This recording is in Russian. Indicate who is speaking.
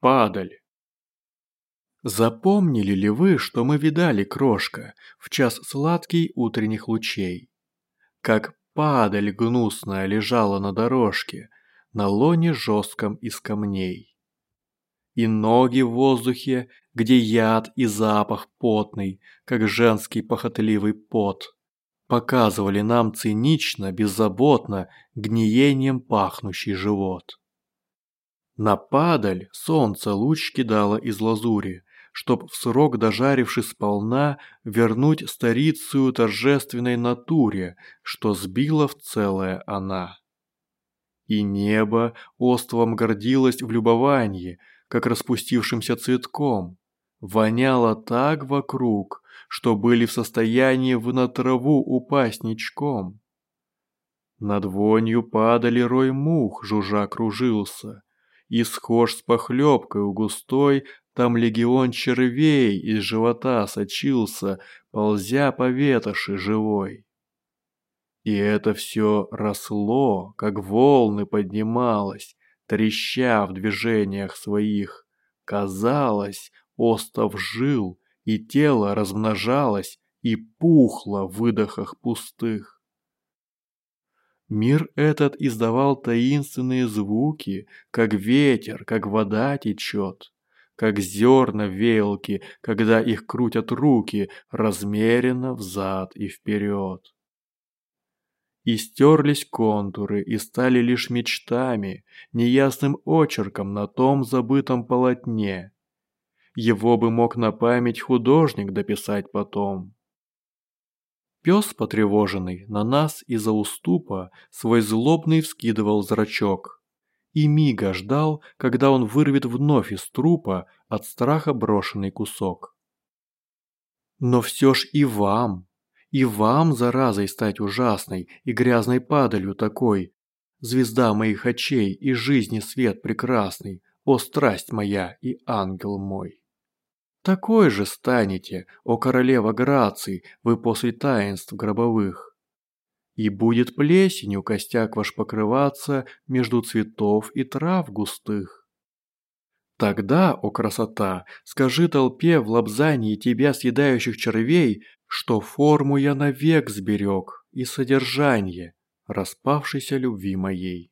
Speaker 1: падаль. Запомнили ли вы, что мы видали, крошка, в час сладкий утренних лучей? Как падаль гнусная лежала на дорожке, на лоне жестком из камней. И ноги в воздухе, где яд и запах потный, как женский похотливый пот, показывали нам цинично, беззаботно, гниением пахнущий живот. На падаль солнце луч кидало из лазури, чтоб в срок дожаривши сполна, вернуть старицию торжественной натуре, что сбила в целое она. И небо островом гордилось в любовании, как распустившимся цветком, воняло так вокруг, что были в состоянии вы на траву упасть ничком. Над вонью падали рой мух, жужжа кружился, и схож с похлебкой у густой там легион червей из живота сочился, ползя по ветоши живой. И это все росло, как волны поднималось, треща в движениях своих. Казалось, остов жил, и тело размножалось и пухло в выдохах пустых. Мир этот издавал таинственные звуки, как ветер, как вода течет как зерна веялки, когда их крутят руки, размеренно взад и вперед. И стерлись контуры, и стали лишь мечтами, неясным очерком на том забытом полотне. Его бы мог на память художник дописать потом. Пес потревоженный на нас из-за уступа свой злобный вскидывал зрачок и мига ждал, когда он вырвет вновь из трупа от страха брошенный кусок. Но все ж и вам, и вам заразой стать ужасной и грязной падалью такой, звезда моих очей и жизни свет прекрасный, о страсть моя и ангел мой. Такой же станете, о королева Граций, вы после таинств гробовых и будет плесенью костяк ваш покрываться между цветов и трав густых. Тогда, о красота, скажи толпе в лобзании тебя съедающих червей, что форму я навек сберег и содержание распавшейся любви моей.